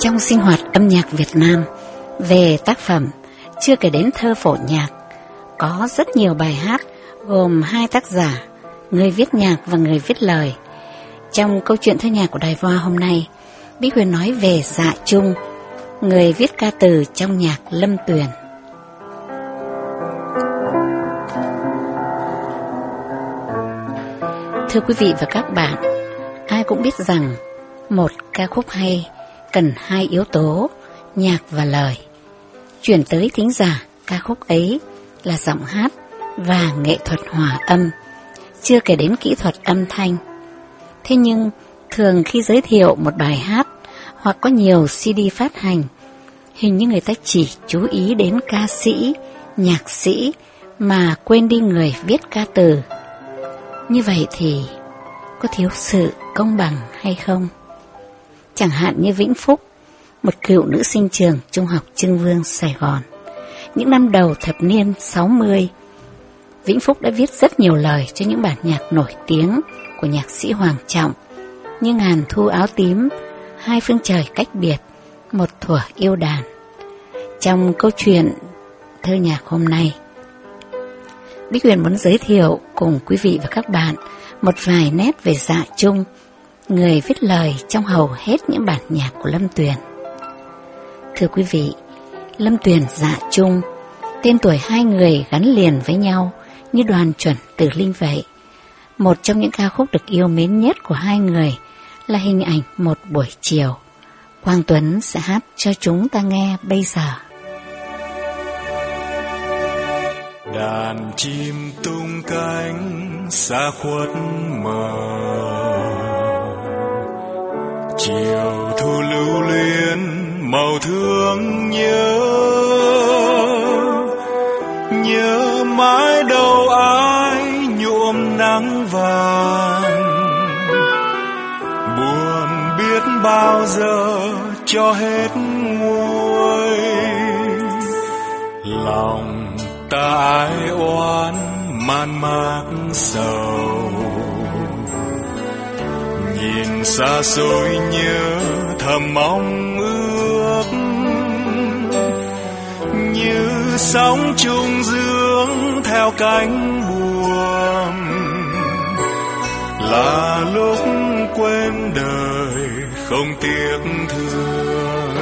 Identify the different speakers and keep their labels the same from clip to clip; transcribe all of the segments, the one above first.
Speaker 1: Trong sinh hoạt âm nhạc Việt Nam, về tác phẩm chưa kể đến thơ phổ nhạc, có rất nhiều bài hát gồm hai tác giả, người viết nhạc và người viết lời. Trong câu chuyện thơ nhạc của Đài Voa hôm nay, Bí Huyền nói về Dạ Trung, người viết ca từ trong nhạc Lâm Tuyền. Thưa quý vị và các bạn, ai cũng biết rằng một ca khúc hay cần hai yếu tố, nhạc và lời. Chuyển tới thính giả, ca khúc ấy là giọng hát và nghệ thuật hòa âm, chưa kể đến kỹ thuật âm thanh. Thế nhưng, thường khi giới thiệu một bài hát hoặc có nhiều CD phát hành, hình như người ta chỉ chú ý đến ca sĩ, nhạc sĩ mà quên đi người viết ca từ. Như vậy thì có thiếu sự công bằng hay không? Chẳng hạn như Vĩnh Phúc, một cựu nữ sinh trường Trung học Trưng Vương Sài Gòn. Những năm đầu thập niên 60, Vĩnh Phúc đã viết rất nhiều lời cho những bản nhạc nổi tiếng của nhạc sĩ Hoàng Trọng như Ngàn Thu Áo Tím, Hai Phương Trời Cách Biệt, Một Thuở Yêu Đàn. Trong câu chuyện thơ nhạc hôm nay, Bích Huyền muốn giới thiệu cùng quý vị và các bạn một vài nét về dạ chung, người viết lời trong hầu hết những bản nhạc của Lâm Tuyền. Thưa quý vị, Lâm Tuyền dạ chung, tên tuổi hai người gắn liền với nhau như đoàn chuẩn tử linh vậy. Một trong những ca khúc được yêu mến nhất của hai người là hình ảnh một buổi chiều. Quang Tuấn sẽ hát cho chúng ta nghe bây giờ.
Speaker 2: Đàn chim tung cánh xa khuất mờ Chiều thu lưu luyến màu thương nhớ. Nhớ mãi đâu ai nhuộm nắng vàng. Buồn biết bao giờ cho hết nguôi. Lòng ta ai oán man mác sầu nhìn xa xôi nhớ thầm mong ước. Như sóng trung dương theo cánh buồm. Là lúc quên đời không tiếc thương.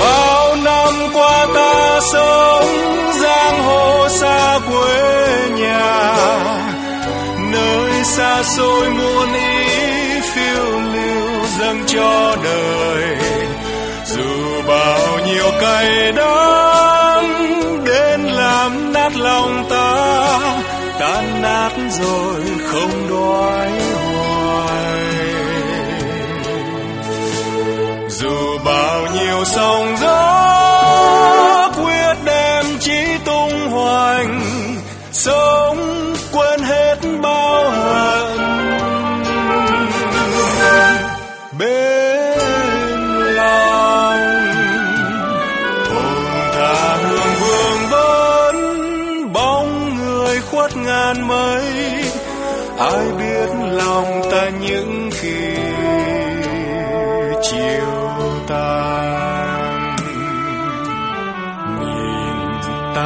Speaker 2: Bao năm qua ta sống giang hồ xa quê nhà. Nơi xa xôi muôn cho đời. Dù bao nhiêu cay đắng đến làm nát lòng ta, tan nát rồi không đoái hoài. Dù bao nhiêu sóng gió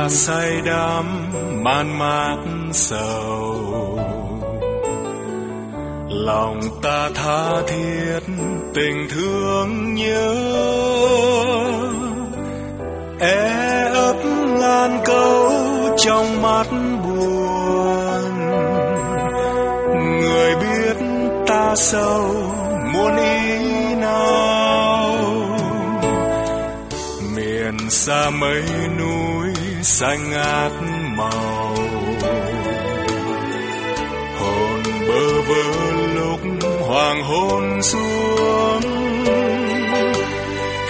Speaker 2: say đắm man mác sầu. Lòng ta tha thiết tình thương nhớ. E ấp ngàn câu trong mắt buồn. Người biết ta sâu muôn ý miền xa mấy núi xanh ngát màu. Hồn bơ vơ lúc hoàng hôn xuống.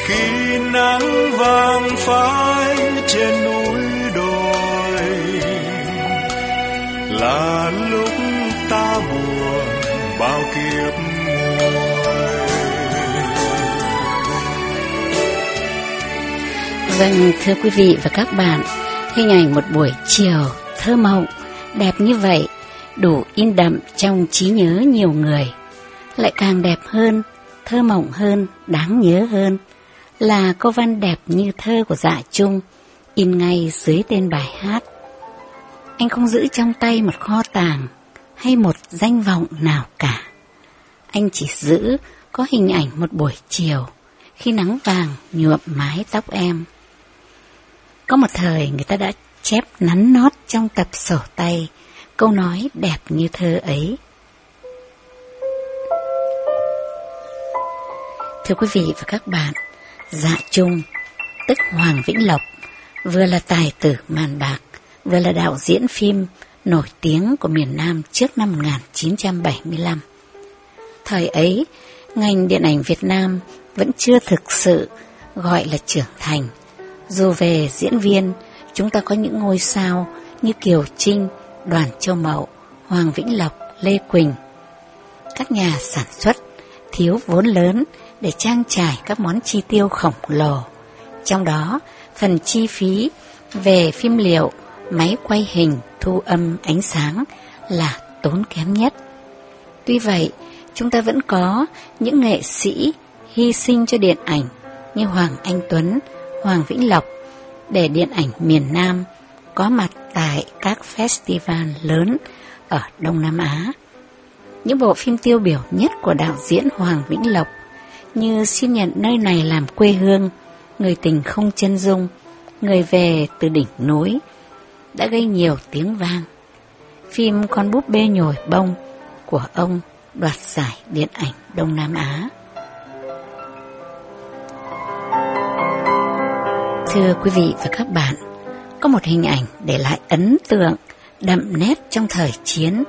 Speaker 2: Khi nắng vàng phai trên núi đồi là
Speaker 1: Vâng, thưa quý vị và các bạn, hình ảnh một buổi chiều thơ mộng, đẹp như vậy, đủ in đậm trong trí nhớ nhiều người. Lại càng đẹp hơn, thơ mộng hơn, đáng nhớ hơn là câu văn đẹp như thơ của dạ trung, in ngay dưới tên bài hát. Anh không giữ trong tay một kho tàng hay một danh vọng nào cả. Anh chỉ giữ có hình ảnh một buổi chiều khi nắng vàng nhuộm mái tóc em. Có một thời người ta đã chép nắn nót trong tập sổ tay câu nói đẹp như thơ ấy. Thưa quý vị và các bạn, Dạ Trung, tức Hoàng Vĩnh Lộc, vừa là tài tử màn bạc, vừa là đạo diễn phim nổi tiếng của miền Nam trước năm 1975. Thời ấy, ngành điện ảnh Việt Nam vẫn chưa thực sự gọi là trưởng thành. Dù về diễn viên, chúng ta có những ngôi sao như Kiều Trinh, Đoàn Châu Mậu, Hoàng Vĩnh Lộc, Lê Quỳnh. Các nhà sản xuất thiếu vốn lớn để trang trải các món chi tiêu khổng lồ. Trong đó, phần chi phí về phim liệu, máy quay hình, thu âm, ánh sáng là tốn kém nhất. Tuy vậy, chúng ta vẫn có những nghệ sĩ hy sinh cho điện ảnh như Hoàng Anh Tuấn, Hoàng Vĩnh Lộc để điện ảnh miền Nam có mặt tại các festival lớn ở Đông Nam Á. Những bộ phim tiêu biểu nhất của đạo diễn Hoàng Vĩnh Lộc như xin nhận nơi này làm quê hương, người tình không chân dung, người về từ đỉnh núi, đã gây nhiều tiếng vang. Phim Con búp bê nhồi bông của ông đoạt giải điện ảnh Đông Nam Á. Thưa quý vị và các bạn, có một hình ảnh để lại ấn tượng, đậm nét trong thời chiến.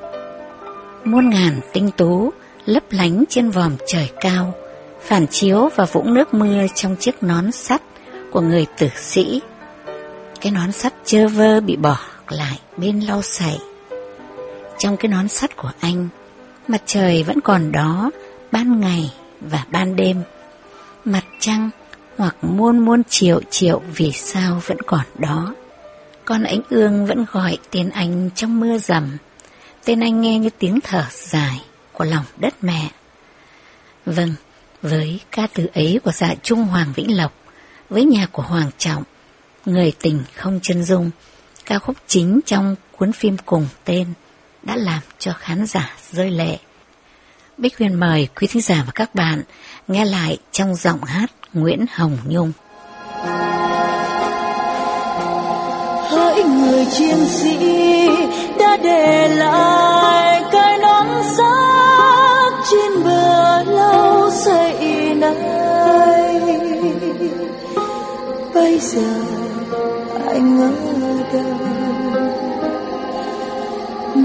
Speaker 1: Muôn ngàn tinh tú lấp lánh trên vòm trời cao, phản chiếu vào vũng nước mưa trong chiếc nón sắt của người tử sĩ. Cái nón sắt chơ vơ bị bỏ lại bên lau sậy. Trong cái nón sắt của anh, mặt trời vẫn còn đó ban ngày và ban đêm. Mặt trăng hoặc muôn muôn triệu triệu vì sao vẫn còn đó. Con ánh ương vẫn gọi tên anh trong mưa rầm. Tên anh nghe như tiếng thở dài của lòng đất mẹ. Vâng, với ca từ ấy của dạ Trung Hoàng Vĩnh Lộc, với nhà của Hoàng Trọng, Người tình không chân dung, ca khúc chính trong cuốn phim cùng tên đã làm cho khán giả rơi lệ. Bích Huyền mời quý thính giả và các bạn nghe lại trong giọng hát Nguyễn Hồng Nhung.
Speaker 3: hỡi người chiến sĩ đã để lại cái nón sắc trên bờ lâu xây nay bây giờ anh ở đâu?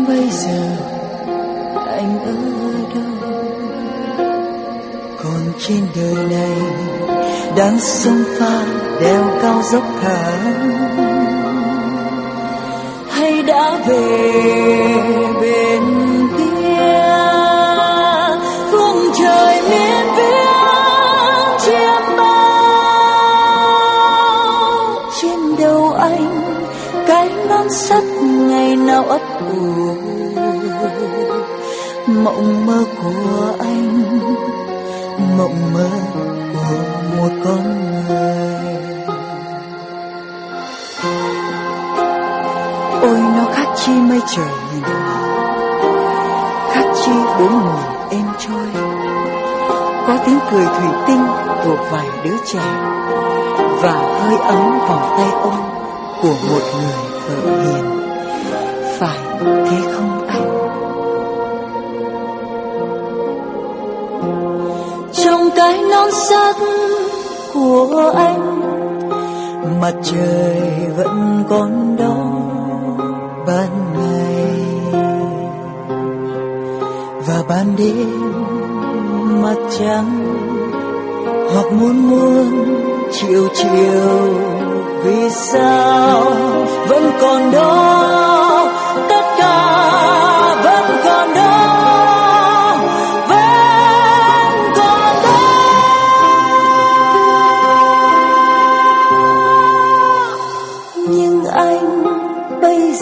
Speaker 3: Bây giờ anh ở đâu? Còn trên đời này đang sông pha đèo cao dốc thẳng hay đã về bên kia, phương trời miên viễn chiêm bao. Trên đầu anh, cái nón sắt ngày nào ấp ủ mộng mơ của anh, mộng mơ trời mây trời nhìn chi bốn mùa êm trôi. Có tiếng cười thủy tinh của vài đứa trẻ. Và hơi ấm vòng tay ôm của một người vợ hiền. Phải thế không anh trong cái non sắc của anh, mặt trời vẫn còn đó ban ngày và ban đêm, mặt trắng hoặc muôn muôn chiều chiều. Vì sao vẫn còn đó?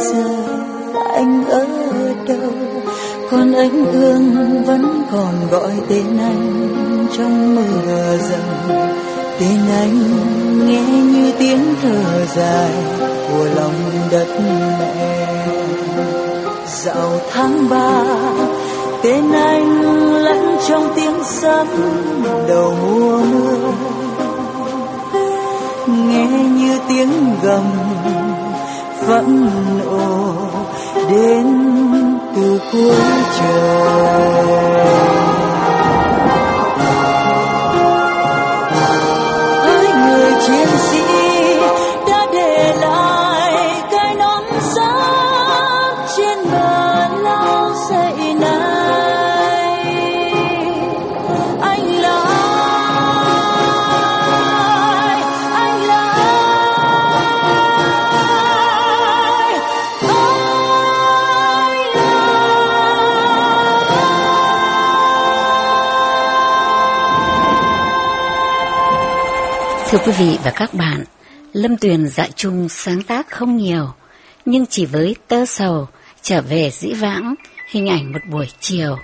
Speaker 3: Giờ anh ở đâu? Còn anh ương vẫn còn gọi tên anh trong mưa dầm tên anh nghe như tiếng thở dài của lòng đất mẹ. Dạo tháng ba, tên anh lẫn trong tiếng sấm đầu mùa mưa. Nghe như tiếng gầm Phẫn nộ đến từ cuối trời.
Speaker 1: Thưa quý vị và các bạn, Lâm Tuyền dạ chung sáng tác không nhiều, nhưng chỉ với tơ sầu trở về dĩ vãng, hình ảnh một buổi chiều,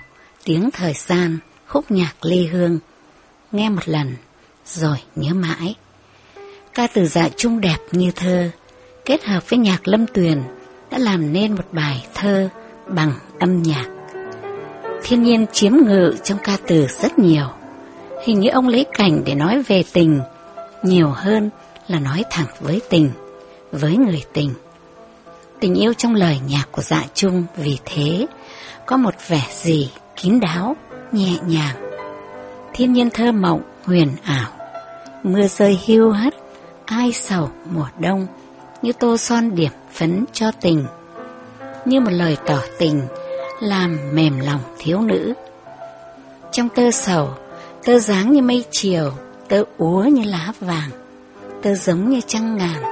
Speaker 1: tiếng thời gian, khúc nhạc ly hương. Nghe một lần, rồi nhớ mãi. Ca từ dạ chung đẹp như thơ, kết hợp với nhạc Lâm Tuyền đã làm nên một bài thơ bằng âm nhạc. Thiên nhiên chiếm ngự trong ca từ rất nhiều. Hình như ông lấy cảnh để nói về tình, nhiều hơn là nói thẳng với tình, với người tình. Tình yêu trong lời nhạc của dạ chung vì thế có một vẻ gì kín đáo, nhẹ nhàng. Thiên nhiên thơ mộng, huyền ảo, mưa rơi hiu hắt, ai sầu mùa đông, như tô son điểm phấn cho tình. Như một lời tỏ tình, làm mềm lòng thiếu nữ. Trong tơ sầu, tơ dáng như mây chiều, tơ úa như lá vàng, tơ giống như trăng ngàn,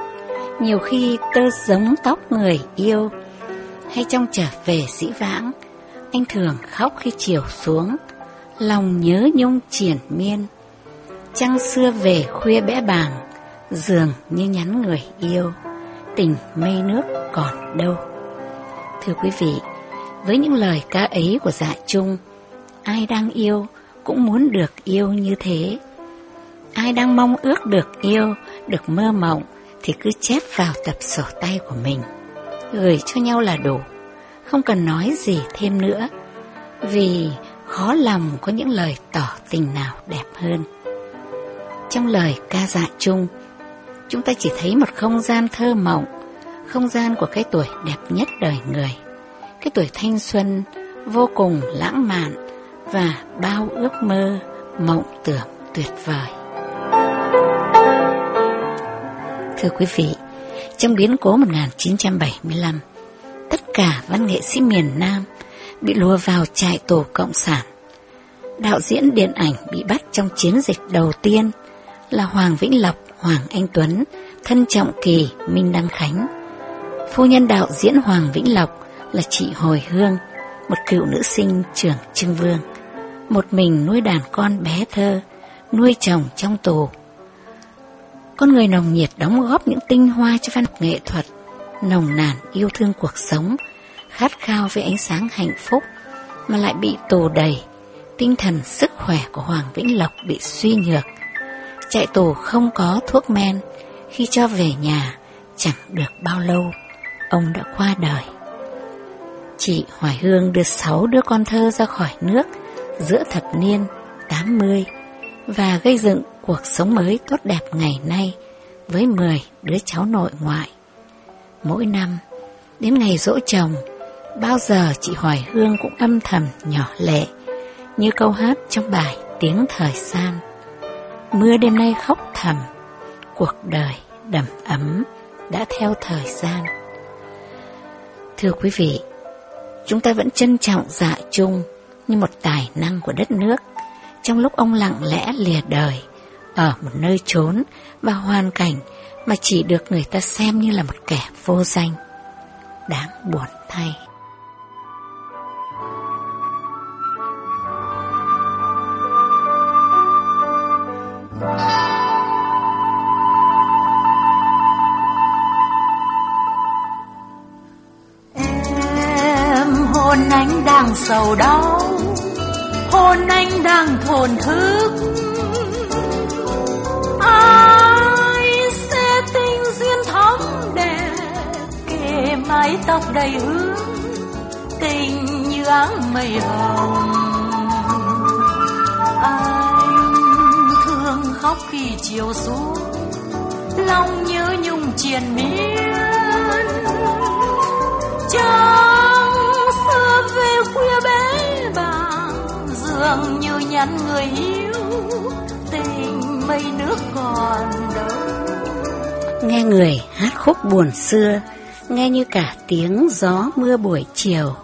Speaker 1: nhiều khi tơ giống tóc người yêu. Hay trong trở về dĩ vãng, anh thường khóc khi chiều xuống, lòng nhớ nhung triển miên. Trăng xưa về khuya bẽ bàng, giường như nhắn người yêu, tình mây nước còn đâu. Thưa quý vị, với những lời ca ấy của dạ chung, ai đang yêu cũng muốn được yêu như thế. Ai đang mong ước được yêu, được mơ mộng thì cứ chép vào tập sổ tay của mình. Gửi cho nhau là đủ, không cần nói gì thêm nữa. Vì khó lòng có những lời tỏ tình nào đẹp hơn. Trong lời ca dạ chung, chúng ta chỉ thấy một không gian thơ mộng, không gian của cái tuổi đẹp nhất đời người. Cái tuổi thanh xuân, vô cùng lãng mạn và bao ước mơ, mộng tưởng tuyệt vời. Thưa quý vị, trong biến cố 1975, tất cả văn nghệ sĩ miền Nam bị lùa vào trại tù Cộng sản. Đạo diễn điện ảnh bị bắt trong chiến dịch đầu tiên là Hoàng Vĩnh Lộc, Hoàng Anh Tuấn, Thân Trọng Kỳ, Minh Đăng Khánh. Phu nhân đạo diễn Hoàng Vĩnh Lộc là chị Hồi Hương, một cựu nữ sinh trưởng Trưng Vương. Một mình nuôi đàn con bé thơ, nuôi chồng trong tù con người nồng nhiệt đóng góp những tinh hoa cho văn học nghệ thuật, nồng nàn yêu thương cuộc sống, khát khao với ánh sáng hạnh phúc, mà lại bị tù đầy, tinh thần sức khỏe của Hoàng Vĩnh Lộc bị suy nhược. Chạy tù không có thuốc men, khi cho về nhà chẳng được bao lâu, ông đã qua đời. Chị Hoài Hương đưa sáu đứa con thơ ra khỏi nước giữa thập niên 80 và gây dựng cuộc sống mới tốt đẹp ngày nay với 10 đứa cháu nội ngoại. Mỗi năm, đến ngày dỗ chồng, bao giờ chị Hoài Hương cũng âm thầm nhỏ lệ, như câu hát trong bài Tiếng Thời gian. Mưa đêm nay khóc thầm, cuộc đời đầm ấm đã theo thời gian. Thưa quý vị, chúng ta vẫn trân trọng dạ chung như một tài năng của đất nước trong lúc ông lặng lẽ lìa đời ở một nơi trốn và hoàn cảnh mà chỉ được người ta xem như là một kẻ vô danh. Đáng buồn thay.
Speaker 3: Em hôn anh đang sầu đau
Speaker 4: hồn anh đang thổn thức ai sẽ tình duyên thắm đẹp kề mái tóc đầy hương, tình như áng mây hồng? Anh thương khóc khi chiều xuống, lòng nhớ nhung triền miên. Trăng xưa về khuya bé bàng, dường như nhắn người yêu mây nước còn đâu
Speaker 1: Nghe người hát khúc buồn xưa, nghe như cả tiếng gió mưa buổi chiều.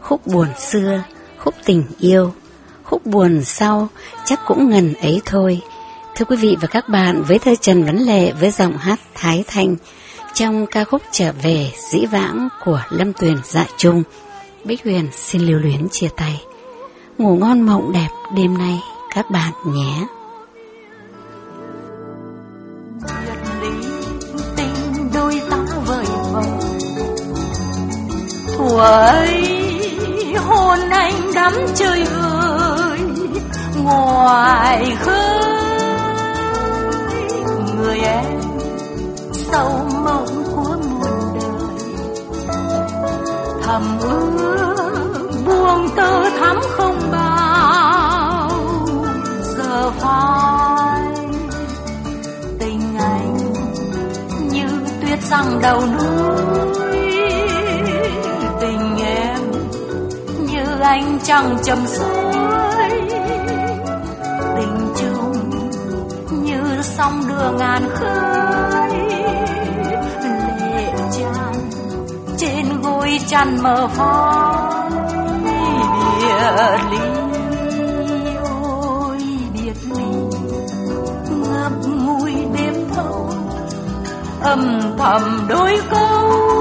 Speaker 1: Khúc buồn xưa, khúc tình yêu, khúc buồn sau chắc cũng ngần ấy thôi. Thưa quý vị và các bạn, với thơ Trần Vấn Lệ với giọng hát Thái Thanh trong ca khúc trở về dĩ vãng của Lâm Tuyền Dạ Trung, Bích Huyền xin lưu luyến chia tay. Ngủ ngon mộng đẹp đêm nay các bạn nhé.
Speaker 4: Ấy hôn anh đắm chơi ơi, ngoài khơi, người em sâu mộng của muôn đời. Thầm ước buông tơ thắm không bao, giờ phai tình anh như tuyết răng đầu núi như anh trăng trầm suối tình chung như sóng đưa ngàn khơi. Lệ tràn trên gối chăn mờ phai biệt ly ôi, biệt ly, ngập ngùi đêm thâu, âm thầm đôi câu.